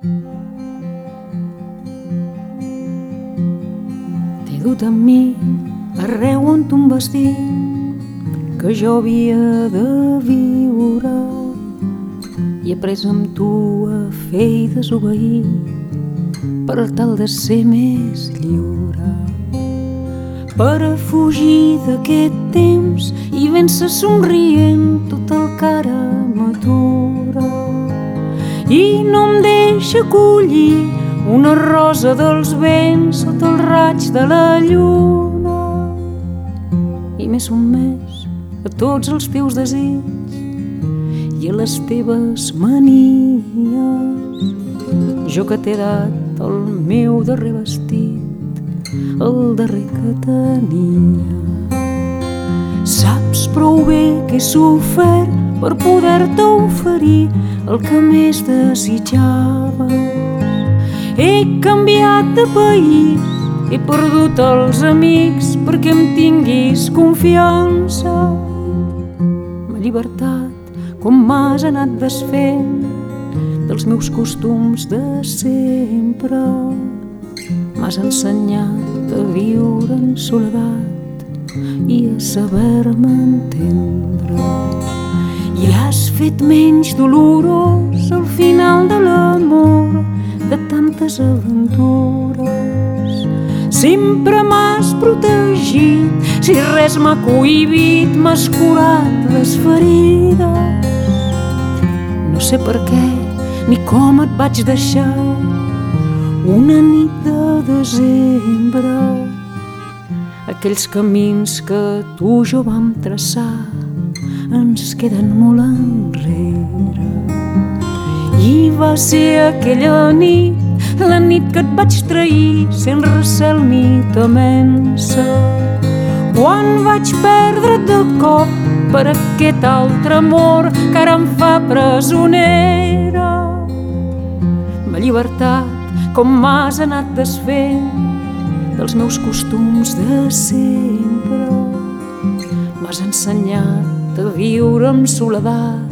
T'he dut amb mi arreu on tu em vas dir que jo havia de viure. I he pres amb tu a fer i desobeir per tal de ser més lliure. Per a fugir d'aquest temps i vèncer somrient tot el que ara m'atura i no em deixa collir una rosa dels vents sota el raig de la lluna. I m'he sotmès a tots els teus desigs i a les teves manies. Jo que t'he dat el meu darrer vestit el darrer que tenia. Saps prou bé que he sofert per poder-te oferir el que més desitjava he canviat de país he perdut els amics perquè em tinguis confiança. Ma llibertat, com m'has anat desfent dels meus costums de sempre. M'has ensenyat a viure en soledat i a saber-me entendre. Fet menys dolorós el final de l'amor de tantes aventures Sempre m'has protegit, si res m'ha cohibit, m'has curat les ferides. No sé per què ni com et vaig deixar una nit de desembre. Aquells camins que tu i jo vam traçar ens queden molt enrere. I va ser aquella nit la nit que et vaig trair sent recel ni temença. Quan vaig perdre de cop per aquest altre amor que ara em fa presonera. Ma llibertat, com m'has anat desfent dels meus costums de sempre. M'has ensenyat a viure amb soledat